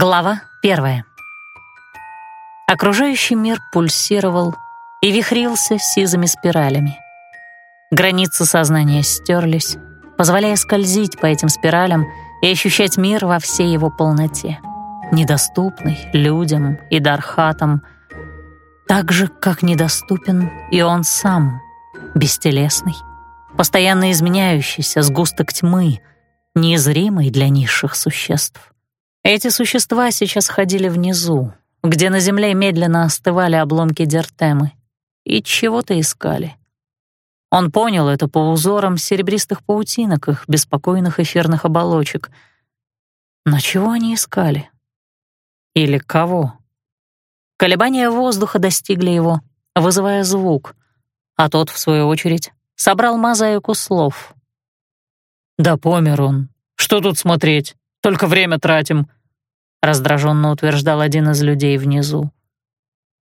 Глава первая. Окружающий мир пульсировал и вихрился сизыми спиралями. Границы сознания стерлись, позволяя скользить по этим спиралям и ощущать мир во всей его полноте, недоступный людям и дархатам, так же, как недоступен и он сам, бестелесный, постоянно изменяющийся сгусток тьмы, неизримый для низших существ. Эти существа сейчас ходили внизу, где на земле медленно остывали обломки дертемы, и чего-то искали. Он понял это по узорам серебристых паутинок их беспокойных эфирных оболочек. Но чего они искали? Или кого? Колебания воздуха достигли его, вызывая звук, а тот, в свою очередь, собрал мозаику слов. «Да помер он. Что тут смотреть? Только время тратим раздраженно утверждал один из людей внизу.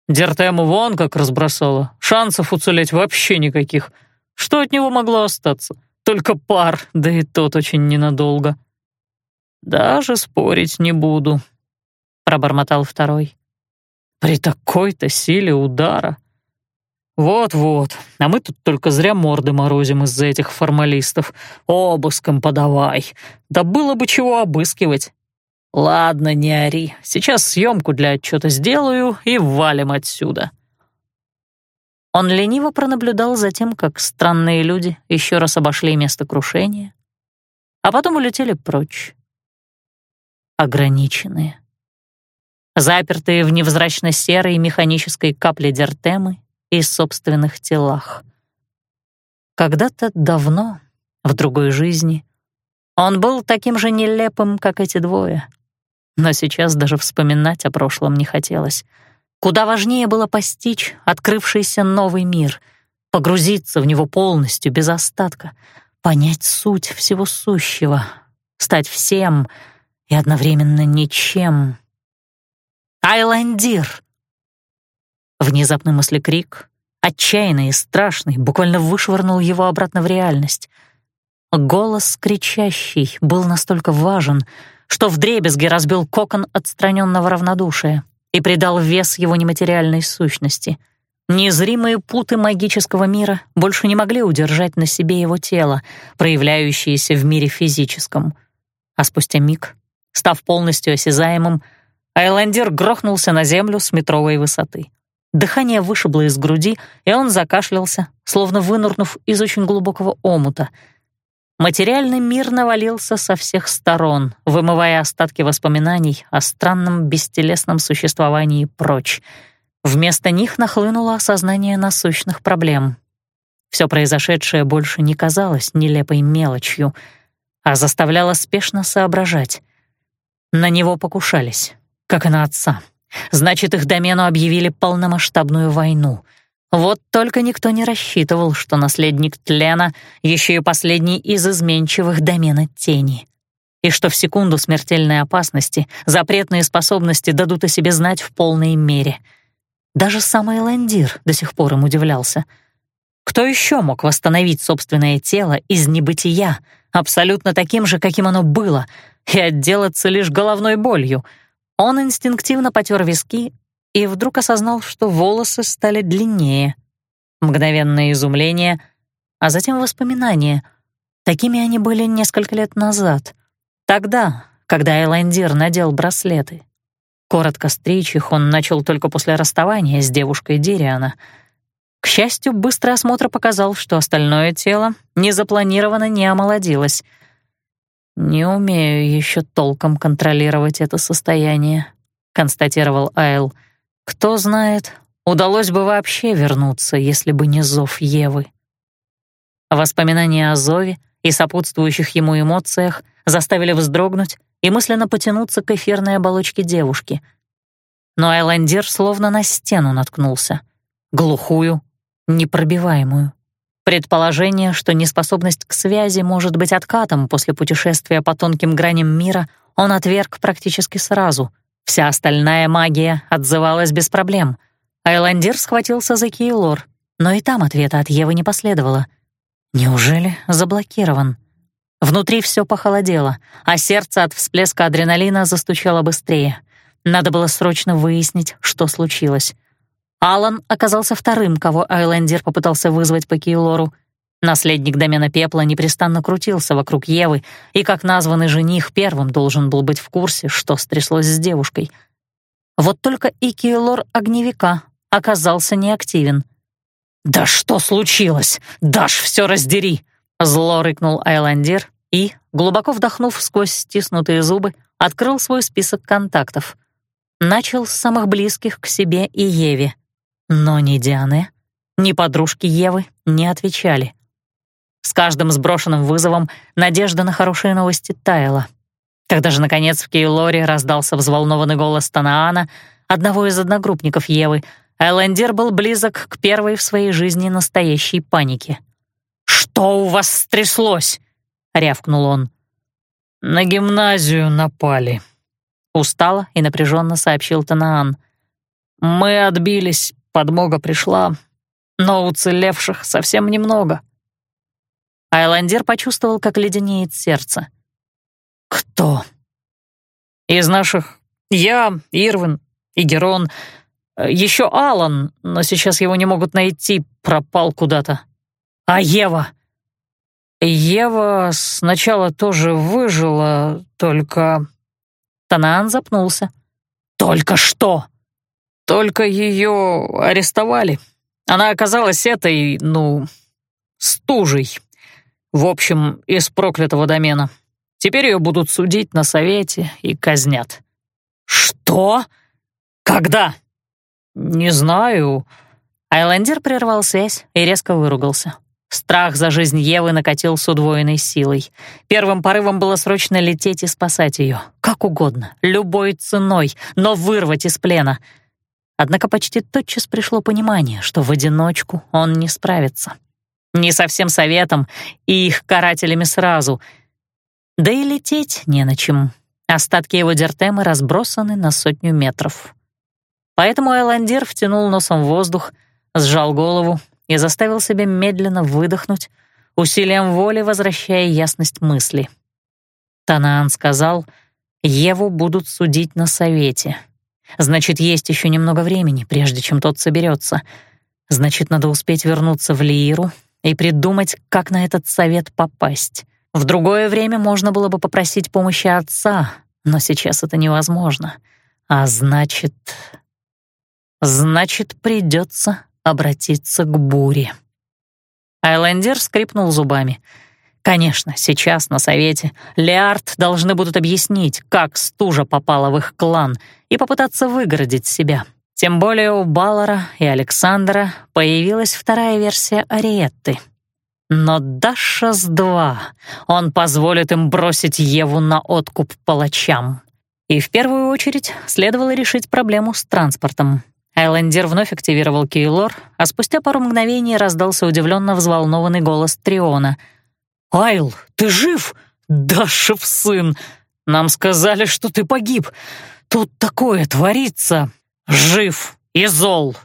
Дертему вон как разбросала. Шансов уцелеть вообще никаких. Что от него могло остаться? Только пар, да и тот очень ненадолго. Даже спорить не буду, пробормотал второй. При такой-то силе удара. Вот-вот, а мы тут только зря морды морозим из-за этих формалистов. Обыском подавай. Да было бы чего обыскивать. «Ладно, не ори. Сейчас съемку для отчета сделаю и валим отсюда». Он лениво пронаблюдал за тем, как странные люди еще раз обошли место крушения, а потом улетели прочь. Ограниченные. Запертые в невзрачно серой механической капле дертемы и собственных телах. Когда-то давно, в другой жизни, он был таким же нелепым, как эти двое — но сейчас даже вспоминать о прошлом не хотелось. Куда важнее было постичь открывшийся новый мир, погрузиться в него полностью, без остатка, понять суть всего сущего, стать всем и одновременно ничем. «Айландир!» Внезапный мыслекрик, отчаянный и страшный, буквально вышвырнул его обратно в реальность. Голос кричащий был настолько важен — что вдребезги разбил кокон отстраненного равнодушия и придал вес его нематериальной сущности. Незримые путы магического мира больше не могли удержать на себе его тело, проявляющееся в мире физическом. А спустя миг, став полностью осязаемым, Айлендер грохнулся на землю с метровой высоты. Дыхание вышибло из груди, и он закашлялся, словно вынурнув из очень глубокого омута — Материальный мир навалился со всех сторон, вымывая остатки воспоминаний о странном бестелесном существовании прочь. Вместо них нахлынуло осознание насущных проблем. Все произошедшее больше не казалось нелепой мелочью, а заставляло спешно соображать. На него покушались, как и на отца. Значит, их домену объявили полномасштабную войну — вот только никто не рассчитывал, что наследник тлена еще и последний из изменчивых домена тени. И что в секунду смертельной опасности запретные способности дадут о себе знать в полной мере. Даже самый Ландир до сих пор им удивлялся. Кто еще мог восстановить собственное тело из небытия, абсолютно таким же, каким оно было, и отделаться лишь головной болью? Он инстинктивно потер виски и вдруг осознал, что волосы стали длиннее. Мгновенное изумление, а затем воспоминания. Такими они были несколько лет назад. Тогда, когда Эландир надел браслеты. Коротко стричь их он начал только после расставания с девушкой Дириана. К счастью, быстрый осмотр показал, что остальное тело незапланированно не омолодилось. «Не умею еще толком контролировать это состояние», — констатировал Айл. — кто знает, удалось бы вообще вернуться, если бы не зов Евы. Воспоминания о зове и сопутствующих ему эмоциях заставили вздрогнуть и мысленно потянуться к эфирной оболочке девушки. Но Айландир словно на стену наткнулся. Глухую, непробиваемую. Предположение, что неспособность к связи может быть откатом после путешествия по тонким граням мира, он отверг практически сразу — Вся остальная магия отзывалась без проблем. Айландир схватился за Кейлор, но и там ответа от Евы не последовало. Неужели заблокирован? Внутри все похолодело, а сердце от всплеска адреналина застучало быстрее. Надо было срочно выяснить, что случилось. Алан оказался вторым, кого Айлендер попытался вызвать по Кейлору. Наследник домена пепла непрестанно крутился вокруг Евы, и как названный жених первым должен был быть в курсе, что стряслось с девушкой. Вот только и Кейлор огневика оказался неактивен. «Да что случилось? Дашь, все раздери!» Зло рыкнул Айландир и, глубоко вдохнув сквозь стиснутые зубы, открыл свой список контактов. Начал с самых близких к себе и Еве. Но ни Диане, ни подружки Евы не отвечали. С каждым сброшенным вызовом надежда на хорошие новости таяла. Когда же, наконец, в Кейлоре раздался взволнованный голос Танаана, одного из одногруппников Евы, Айлендер был близок к первой в своей жизни настоящей панике. «Что у вас стряслось?» — рявкнул он. «На гимназию напали», — устало и напряженно сообщил Танаан. «Мы отбились, подмога пришла, но уцелевших совсем немного». Айландер почувствовал, как леденеет сердце. «Кто?» «Из наших я, Ирвин и Герон, еще Алан, но сейчас его не могут найти, пропал куда-то. А Ева?» Ева сначала тоже выжила, только... Танаан запнулся. «Только что?» «Только ее арестовали. Она оказалась этой, ну, стужей. В общем, из проклятого домена. Теперь ее будут судить на совете и казнят». «Что? Когда?» «Не знаю». Айлендер прервал связь и резко выругался. Страх за жизнь Евы накатил с удвоенной силой. Первым порывом было срочно лететь и спасать ее. Как угодно, любой ценой, но вырвать из плена. Однако почти тотчас пришло понимание, что в одиночку он не справится. Не со всем советом и их карателями сразу. Да и лететь не на чем. Остатки его дертемы разбросаны на сотню метров. Поэтому Айландир втянул носом воздух, сжал голову и заставил себя медленно выдохнуть, усилием воли возвращая ясность мысли. Танаан сказал, Еву будут судить на совете. Значит, есть еще немного времени, прежде чем тот соберется. Значит, надо успеть вернуться в Лииру и придумать, как на этот совет попасть. В другое время можно было бы попросить помощи отца, но сейчас это невозможно. А значит... Значит, придется обратиться к буре. Айлендер скрипнул зубами. Конечно, сейчас на совете Леард должны будут объяснить, как стужа попала в их клан и попытаться выгородить себя. Тем более у Баллара и Александра появилась вторая версия Ариетты. Но Даша с два он позволит им бросить Еву на откуп палачам. И в первую очередь следовало решить проблему с транспортом. Айлендер вновь активировал Кейлор, а спустя пару мгновений раздался удивленно взволнованный голос Триона. «Айл, ты жив? Дашев сын! Нам сказали, что ты погиб. Тут такое творится. Жив и зол!»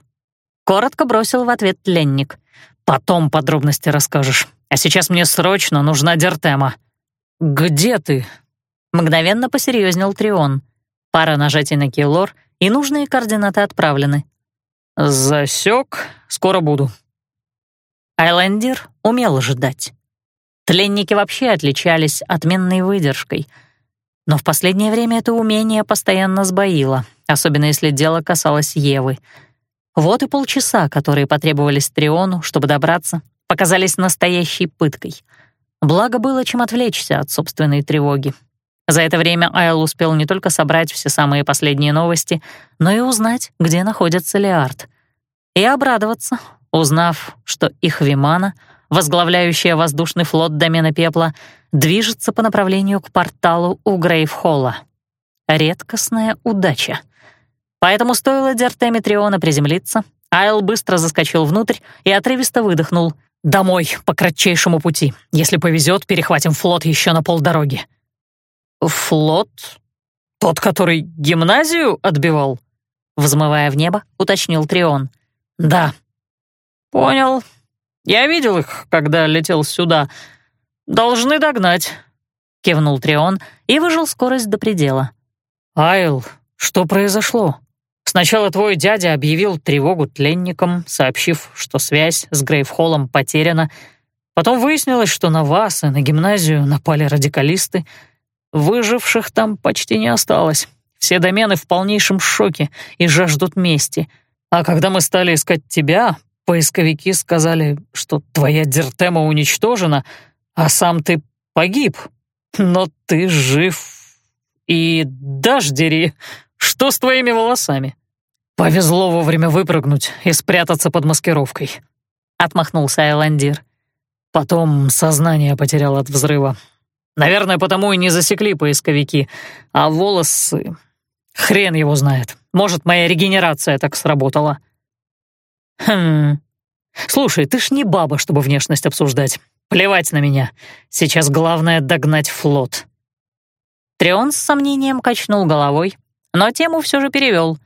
Коротко бросил в ответ тленник. «Потом подробности расскажешь. А сейчас мне срочно нужна Дертема». «Где ты?» Мгновенно посерьезнел Трион. Пара нажатий на Кейлор — и нужные координаты отправлены. «Засек, скоро буду». Айлендер умел ждать. Тленники вообще отличались отменной выдержкой. Но в последнее время это умение постоянно сбоило, особенно если дело касалось Евы. Вот и полчаса, которые потребовались Триону, чтобы добраться, показались настоящей пыткой. Благо было чем отвлечься от собственной тревоги. За это время Айл успел не только собрать все самые последние новости, но и узнать, где находится Леард. И обрадоваться, узнав, что их Вимана, возглавляющая воздушный флот домена пепла, движется по направлению к порталу у Грейвхолла. Редкостная удача. Поэтому стоило Дертеме Триона приземлиться, Айл быстро заскочил внутрь и отрывисто выдохнул. «Домой, по кратчайшему пути. Если повезет, перехватим флот еще на полдороги». «Флот? Тот, который гимназию отбивал?» Взмывая в небо, уточнил Трион. «Да». «Понял. Я видел их, когда летел сюда. должны догнать», — кивнул Трион и выжил скорость до предела. «Айл, что произошло? Сначала твой дядя объявил тревогу тленникам, сообщив, что связь с Грейвхоллом потеряна. Потом выяснилось, что на вас и на гимназию напали радикалисты. Выживших там почти не осталось. Все домены в полнейшем шоке и жаждут мести. А когда мы стали искать тебя, поисковики сказали, что твоя дертема уничтожена, а сам ты погиб. Но ты жив. И дождери, что с твоими волосами? Повезло вовремя выпрыгнуть и спрятаться под маскировкой. Отмахнулся Айландир. Потом сознание потерял от взрыва. Наверное, потому и не засекли поисковики, а волосы Хрен его знает. Может, моя регенерация так сработала. Хм. Слушай, ты ж не баба, чтобы внешность обсуждать. Плевать на меня. Сейчас главное догнать флот. Трион с сомнением качнул головой, но тему все же перевел.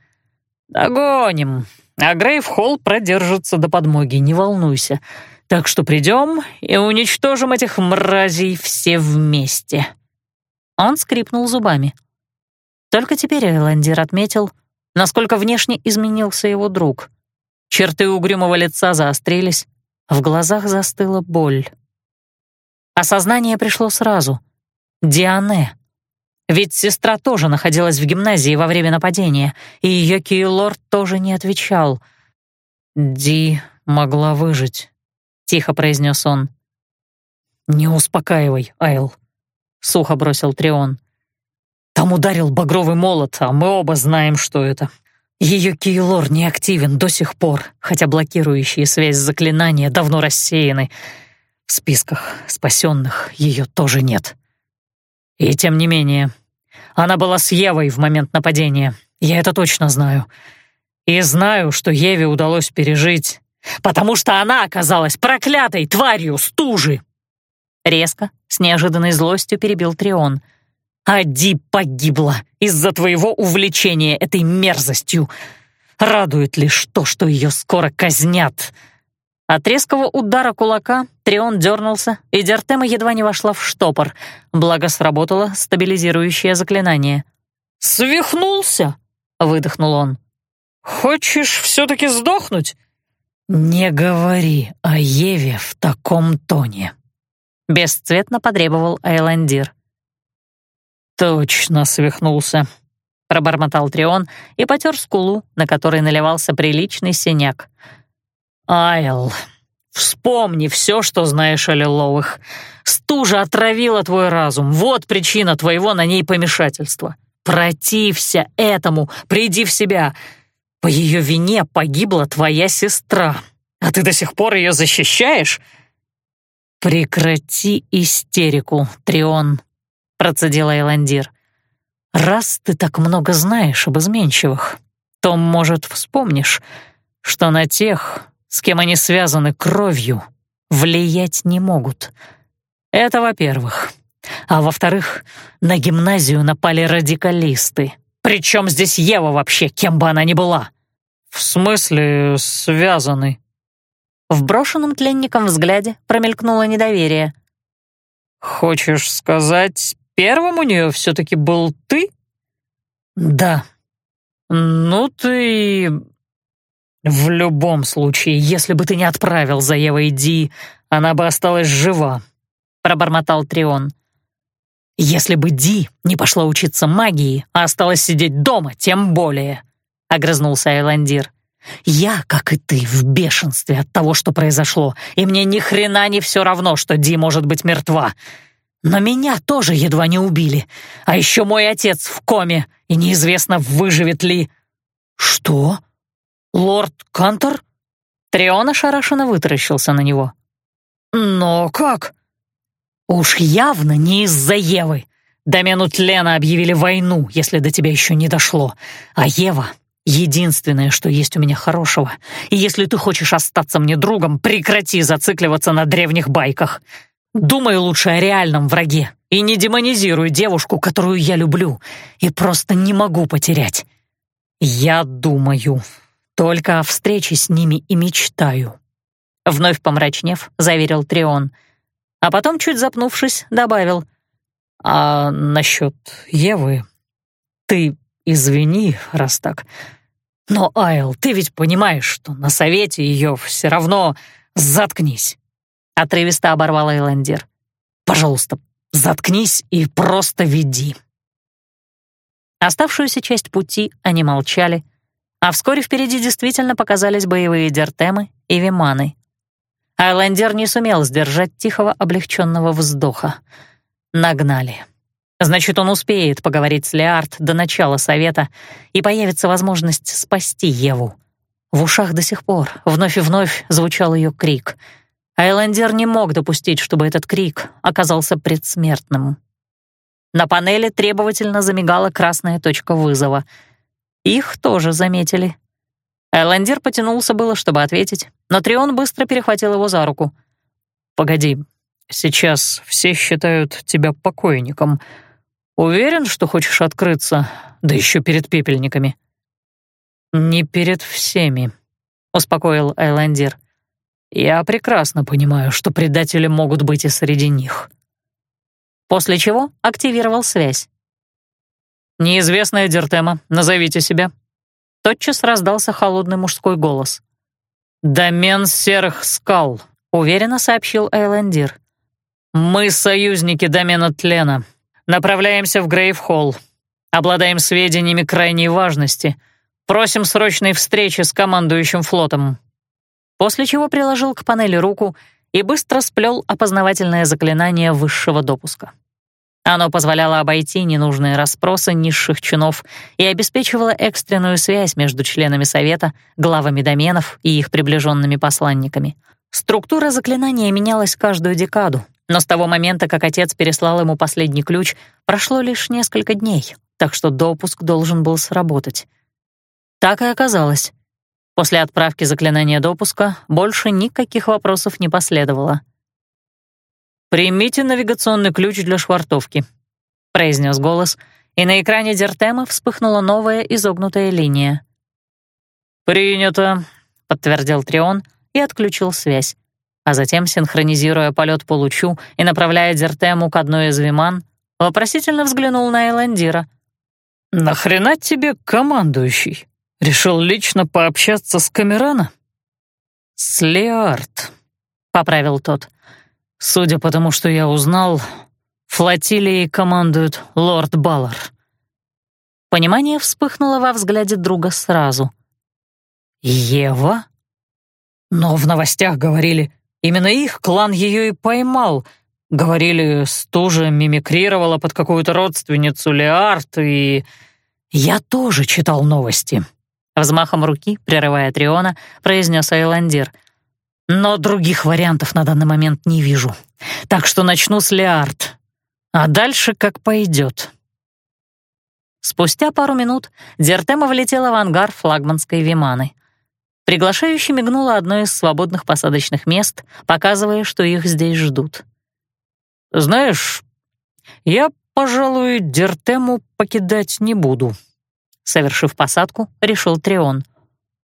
Догоним. А Грейв-Холл продержится до подмоги, не волнуйся. Так что придем и уничтожим этих мразей все вместе. Он скрипнул зубами. Только теперь Эйландир отметил, насколько внешне изменился его друг. Черты угрюмого лица заострились, в глазах застыла боль. Осознание пришло сразу. Диане. Ведь сестра тоже находилась в гимназии во время нападения, и ее Кейлор тоже не отвечал. «Ди могла выжить», — тихо произнес он. «Не успокаивай, Айл», — сухо бросил Трион. Там ударил багровый молот, а мы оба знаем, что это. Ее кейлор не активен до сих пор, хотя блокирующие связь заклинания давно рассеяны. В списках спасенных ее тоже нет. И тем не менее, она была с Евой в момент нападения. Я это точно знаю. И знаю, что Еве удалось пережить, потому что она оказалась проклятой тварью стужи. Резко, с неожиданной злостью перебил Трион — Ади погибла из-за твоего увлечения этой мерзостью. Радует лишь то, что ее скоро казнят». От резкого удара кулака Трион дернулся, и Дертема едва не вошла в штопор, благо сработало стабилизирующее заклинание. «Свихнулся!» — выдохнул он. «Хочешь все-таки сдохнуть?» «Не говори о Еве в таком тоне», — бесцветно потребовал Айландир. «Точно свихнулся», — пробормотал Трион и потер скулу, на которой наливался приличный синяк. «Айл, вспомни все, что знаешь о Лиловых. Стужа отравила твой разум, вот причина твоего на ней помешательства. Протився этому, приди в себя. По ее вине погибла твоя сестра, а ты до сих пор ее защищаешь?» «Прекрати истерику, Трион», процедил Айландир. «Раз ты так много знаешь об изменчивых, то, может, вспомнишь, что на тех, с кем они связаны кровью, влиять не могут. Это во-первых. А во-вторых, на гимназию напали радикалисты. Причем здесь Ева вообще, кем бы она ни была?» «В смысле связаны?» В брошенном тленником взгляде промелькнуло недоверие. «Хочешь сказать, первым у нее все-таки был ты?» «Да». «Ну ты...» «В любом случае, если бы ты не отправил за Евой Ди, она бы осталась жива», — пробормотал Трион. «Если бы Ди не пошла учиться магии, а осталась сидеть дома, тем более», — огрызнулся Айландир. «Я, как и ты, в бешенстве от того, что произошло, и мне ни хрена не все равно, что Ди может быть мертва. Но меня тоже едва не убили. А еще мой отец в коме, и неизвестно, выживет ли. Что? Лорд Кантор? Трион ошарашенно вытаращился на него. Но как? Уж явно не из-за Евы. Домену Тлена объявили войну, если до тебя еще не дошло. А Ева — единственное, что есть у меня хорошего. И если ты хочешь остаться мне другом, прекрати зацикливаться на древних байках. Думай лучше о реальном враге и не демонизируй девушку, которую я люблю и просто не могу потерять. Я думаю только о встрече с ними и мечтаю. Вновь помрачнев, заверил Трион. А потом, чуть запнувшись, добавил. «А насчет Евы? Ты извини, раз так. Но, Айл, ты ведь понимаешь, что на совете ее все равно заткнись!» Отрывисто оборвал Эйлендер. «Пожалуйста, заткнись и просто веди!» Оставшуюся часть пути они молчали, а вскоре впереди действительно показались боевые дертемы и виманы. Айлендер не сумел сдержать тихого облегченного вздоха. Нагнали. Значит, он успеет поговорить с Леард до начала совета, и появится возможность спасти Еву. В ушах до сих пор вновь и вновь звучал ее крик. Айлендер не мог допустить, чтобы этот крик оказался предсмертным. На панели требовательно замигала красная точка вызова. Их тоже заметили. Айлендер потянулся было, чтобы ответить, но Трион быстро перехватил его за руку. «Погоди, сейчас все считают тебя покойником. Уверен, что хочешь открыться, да еще перед пепельниками?» «Не перед всеми», — успокоил Айлендер. «Я прекрасно понимаю, что предатели могут быть и среди них» после чего активировал связь. «Неизвестная Дертема, назовите себя». Тотчас раздался холодный мужской голос. «Домен серых скал», — уверенно сообщил Эйлендир. «Мы союзники домена Тлена. Направляемся в Грейв-Холл. Обладаем сведениями крайней важности. Просим срочной встречи с командующим флотом». После чего приложил к панели руку и быстро сплел опознавательное заклинание высшего допуска. Оно позволяло обойти ненужные расспросы низших чинов и обеспечивало экстренную связь между членами Совета, главами доменов и их приближенными посланниками. Структура заклинания менялась каждую декаду, но с того момента, как отец переслал ему последний ключ, прошло лишь несколько дней, так что допуск должен был сработать. Так и оказалось. После отправки заклинания допуска больше никаких вопросов не последовало. «Примите навигационный ключ для швартовки», — произнес голос, и на экране Дертема вспыхнула новая изогнутая линия. «Принято», — подтвердил Трион и отключил связь, а затем, синхронизируя полет по лучу и направляя Дертему к одной из виман, вопросительно взглянул на Эландира. «Нахрена тебе командующий? Решил лично пообщаться с Камерана?» «С Леард», — поправил тот. Судя по тому, что я узнал, флотилией командует лорд Баллар. Понимание вспыхнуло во взгляде друга сразу. «Ева?» Но в новостях говорили, именно их клан ее и поймал. Говорили, стужа мимикрировала под какую-то родственницу Леарт, и... Я тоже читал новости. Взмахом руки, прерывая Триона, произнес Айландир — но других вариантов на данный момент не вижу. Так что начну с Леард. А дальше как пойдет. Спустя пару минут Дертема влетела в ангар флагманской Виманы. Приглашающе мигнула одно из свободных посадочных мест, показывая, что их здесь ждут. «Знаешь, я, пожалуй, Дертему покидать не буду», — совершив посадку, решил Трион.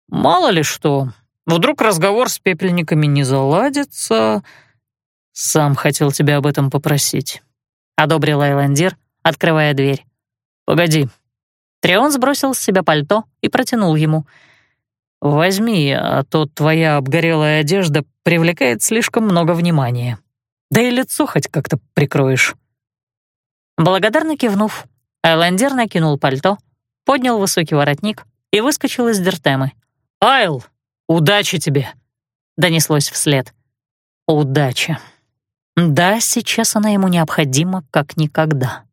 «Мало ли что, Вдруг разговор с пепельниками не заладится. Сам хотел тебя об этом попросить. Одобрил Айландир, открывая дверь. Погоди. Трион сбросил с себя пальто и протянул ему. «Возьми, а то твоя обгорелая одежда привлекает слишком много внимания. Да и лицо хоть как-то прикроешь». Благодарно кивнув, Айландер накинул пальто, поднял высокий воротник и выскочил из дертемы. «Айл, «Удачи тебе!» — донеслось вслед. «Удача!» Да, сейчас она ему необходима как никогда.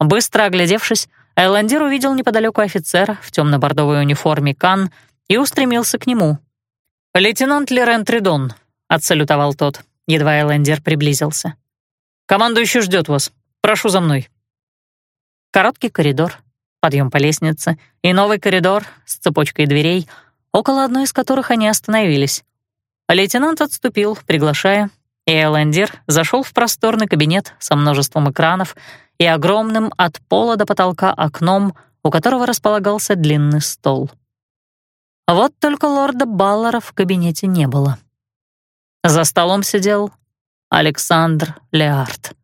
Быстро оглядевшись, Айландир увидел неподалеку офицера в темно-бордовой униформе Кан и устремился к нему. «Лейтенант Лерен Тридон», — отсалютовал тот, едва Айландир приблизился. «Командующий ждет вас. Прошу за мной». Короткий коридор, подъем по лестнице и новый коридор с цепочкой дверей — около одной из которых они остановились. Лейтенант отступил, приглашая, и Элендир зашел в просторный кабинет со множеством экранов и огромным от пола до потолка окном, у которого располагался длинный стол. Вот только лорда Баллара в кабинете не было. За столом сидел Александр Леард.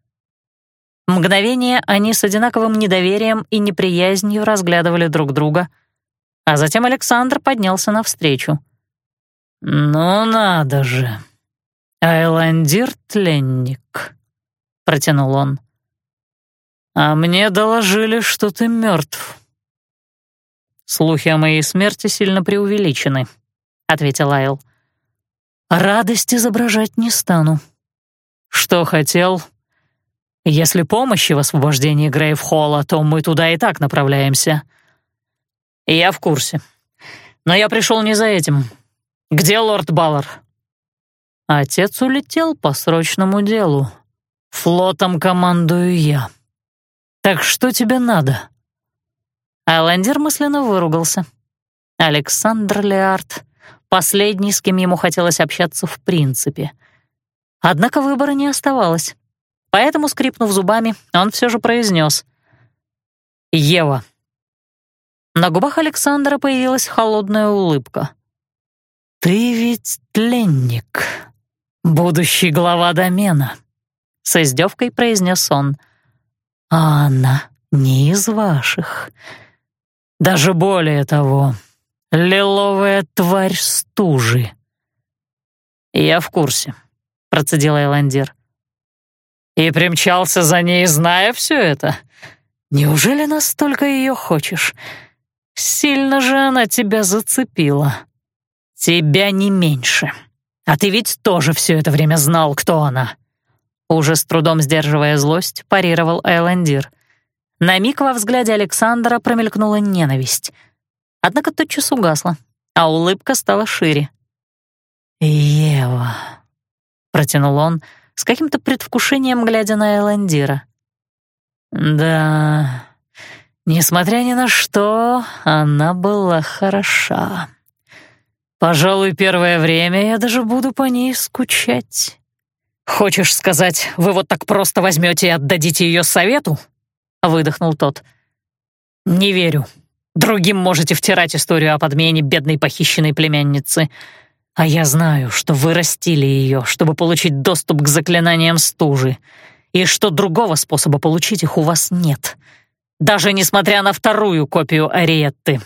Мгновение они с одинаковым недоверием и неприязнью разглядывали друг друга, а затем Александр поднялся навстречу. «Ну надо же! Айландир Тленник», — протянул он. «А мне доложили, что ты мертв». «Слухи о моей смерти сильно преувеличены», — ответил Айл. «Радость изображать не стану. Что хотел, если помощи в освобождении Грейв-Холла, то мы туда и так направляемся. Я в курсе. Но я пришел не за этим. Где лорд Баллар? Отец улетел по срочному делу. Флотом командую я. Так что тебе надо? Айлендер мысленно выругался. Александр Леард — последний, с кем ему хотелось общаться в принципе. Однако выбора не оставалось. Поэтому, скрипнув зубами, он все же произнес «Ева». На губах Александра появилась холодная улыбка. «Ты ведь тленник, будущий глава домена», — с издевкой произнес он. «А она не из ваших. Даже более того, лиловая тварь стужи». «Я в курсе», — процедил Эландир. И примчался за ней, зная все это. Неужели настолько ее хочешь? Сильно же она тебя зацепила. Тебя не меньше. А ты ведь тоже все это время знал, кто она. Уже с трудом сдерживая злость, парировал Айландир. На миг во взгляде Александра промелькнула ненависть. Однако тотчас угасла, а улыбка стала шире. «Ева», — протянул он, — с каким-то предвкушением глядя на Эландира. «Да, несмотря ни на что, она была хороша. Пожалуй, первое время я даже буду по ней скучать». «Хочешь сказать, вы вот так просто возьмете и отдадите ее совету?» — выдохнул тот. «Не верю. Другим можете втирать историю о подмене бедной похищенной племянницы. А я знаю, что вы растили ее, чтобы получить доступ к заклинаниям стужи, и что другого способа получить их у вас нет, даже несмотря на вторую копию Ариетты.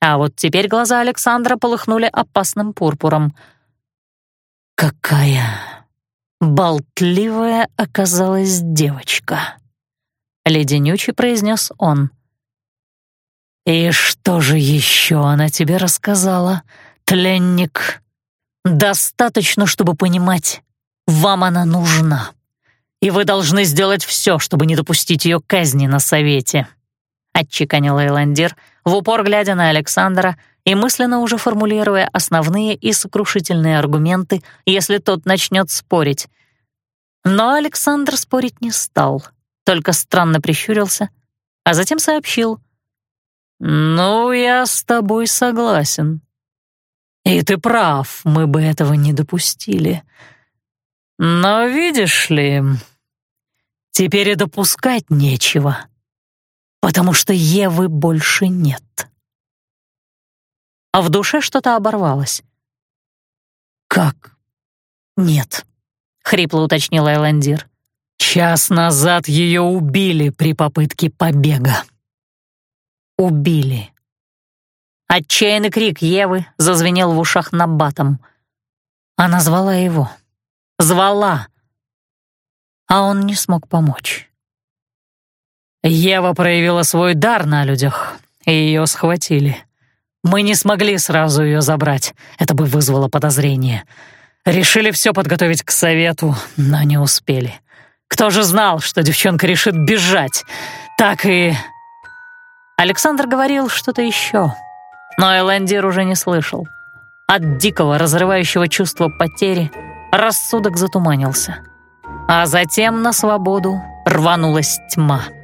А вот теперь глаза Александра полыхнули опасным пурпуром. «Какая болтливая оказалась девочка!» — леденючий произнес он. «И что же еще она тебе рассказала?» «Тленник, достаточно, чтобы понимать, вам она нужна, и вы должны сделать все, чтобы не допустить ее казни на совете», — отчеканил Эйландир, в упор глядя на Александра и мысленно уже формулируя основные и сокрушительные аргументы, если тот начнет спорить. Но Александр спорить не стал, только странно прищурился, а затем сообщил. «Ну, я с тобой согласен. И ты прав, мы бы этого не допустили. Но видишь ли, теперь и допускать нечего, потому что Евы больше нет. А в душе что-то оборвалось. «Как? Нет», — хрипло уточнил Айландир. «Час назад ее убили при попытке побега». «Убили», Отчаянный крик Евы зазвенел в ушах набатом. Она звала его. Звала. А он не смог помочь. Ева проявила свой дар на людях, и ее схватили. Мы не смогли сразу ее забрать, это бы вызвало подозрение. Решили все подготовить к совету, но не успели. Кто же знал, что девчонка решит бежать? Так и... Александр говорил что-то еще. Но Элендир уже не слышал. От дикого, разрывающего чувства потери рассудок затуманился. А затем на свободу рванулась тьма —